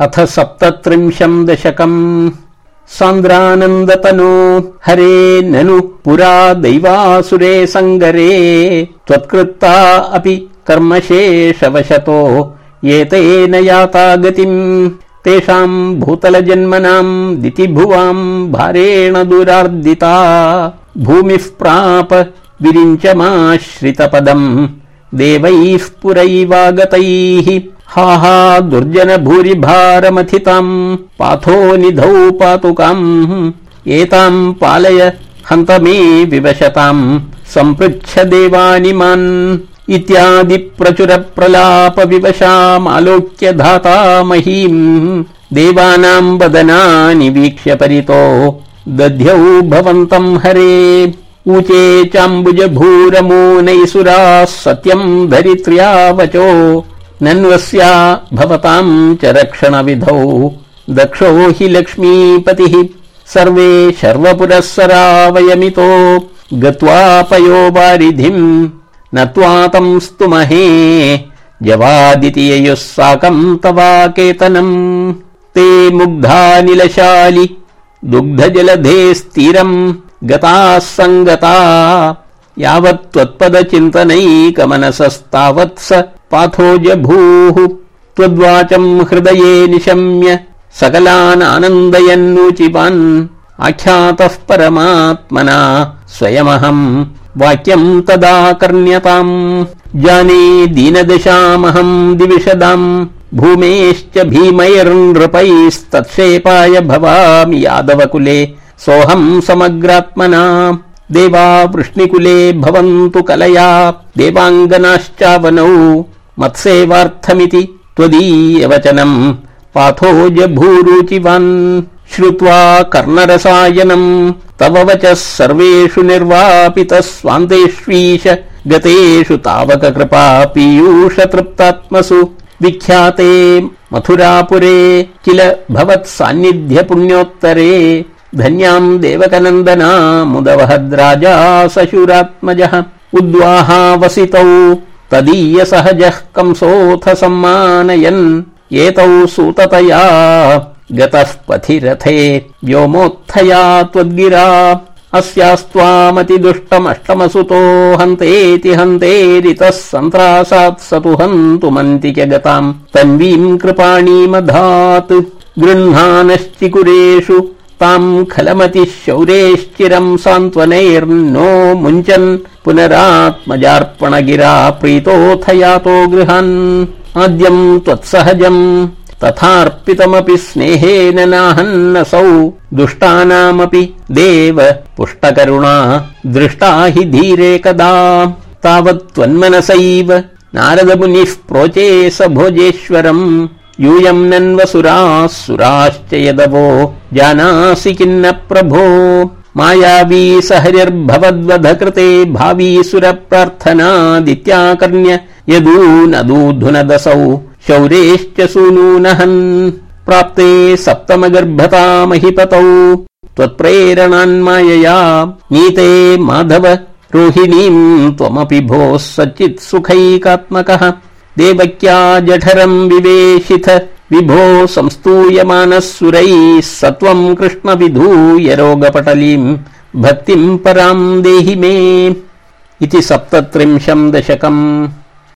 अथ सप्तत्रिंशम् दशकम्। सान्द्रानन्दतनो हरे ननु पुरा दैवासुरे सङ्गरे त्वत्कृत्ता अपि कर्मशेषवशतो एतेन याता गतिम्। तेषाम् भूतलजन्मनाम् दितिभुवाम् भारेण दुरार्दिता। भूमिः प्राप विरिञ्चमाश्रितपदम् देवैः पुरैवागतैः हा हा दुर्जन भूरि पाथो निधौ पातुकाम्। एताम् पालय हन्त मे विवशताम् सम्पृच्छ देवानि मान्। इत्यादि प्रचुर प्रलाप विवशामालोक्य धाता महीम्। देवानाम् वदनानि वीक्ष्य परितो। दध्यौ भवन्तम् हरे ऊचे चाम्बुज भूरमूनैसुराः सत्यम् धरित्र्या वचो नन्वस्या भवताम् च रक्षणविधौ। दक्षो हि लक्ष्मीपतिः। सर्वे शर्वपुरःसरा वयमितो गत्वा पयो वारिधिम् नत्वा तम् स्तुमहे जवादिति साकम् तवाकेतनम् ते मुग्धानिलशालि दुग्धजलधे स्थिरम् गताः सङ्गता यावत् त्वत्पद चिन्तनैकमनसस्तावत्स पाथो जभूः त्वद्वाचम् हृदये निशम्य सकलान् आख्यातः परमात्मना स्वयमहम् वाक्यम् तदा कर्ण्यताम्। जाने दीनदशामहम् दिविशदाम् भूमेश्च भीमैर्नृपैस्तत्क्षेपाय भवामि यादवकुले सोऽहम् समग्रात्मना। देवा वृष्णिकुले भवन्तु कलया। देवाङ्गनाश्चावनौ। मत्सेवार्थमिति त्वदीयवचनम्। पाथो जभूरुचिवान् श्रुत्वा कर्णरसायनम् तव वचः सर्वेषु निर्वापितः। स्वान्तेष्वीश गतेषु तावक कृपा पीयूष तृप्तात्मसु। विख्याते मथुरापुरे किल भवत्सान्निध्य पुण्योत्तरे धन्याम् देवकनन्दना मुदवहद्राजा सशुरात्मजः उद्वाहावसितौ तदीय सहजः कंसोऽथ सम्मानयन् एतौ सूततया गतः पथि रथे व्योमोत्थया त्वद्गिरा अस्यास्त्वामति दुष्टमष्टमसुतो हन्तेति हन्तेरितः सन्त्रासात् स तु हन्तुमन्तिक गताम् तन्वीम् कृपाणीमधात् गृह्णानश्चिकुरेषु ताम् खलमतिः शौरेश्चिरम् सान्त्वनैर्नो मुञ्चन् पुनरात्मजार्पण गिरा प्रीतोऽथ यातो गृहान्। आद्यम् त्वत्सहजम् तथार्पितमपि स्नेहेन नाहन्नसौ। दुष्टानामपि देव पुष्टकरुणा दृष्टा हि धीरे कदा। तावत् त्वन्मनसैव नारदमुनिः प्रोचे स भोजेश्वरम् यूयम् नन्वसुराः सुराश्च यदवो जानासि किन्न प्रभो। मायावी स हरिर्भवद्वध कृते भावी सुरप्रार्थनादित्याकर्ण्य यदूनदूधुनदसौ शौरेश्च सूनूनहन्। प्राप्ते सप्तम गर्भता महिपतौ त्वत्प्रेरणान्मायया नीते माधव रोहिणीम् त्वमपि भोः सच्चित् सुखैकात्मकः देवक्या जठरम् विवेशिथ। विभो संस्तूयमानः सुरैः सत्वम् कृष्ण विधूय रोगपटलीम् भक्तिम् पराम् देहि मे। इति सप्तत्रिंशम् दशकम्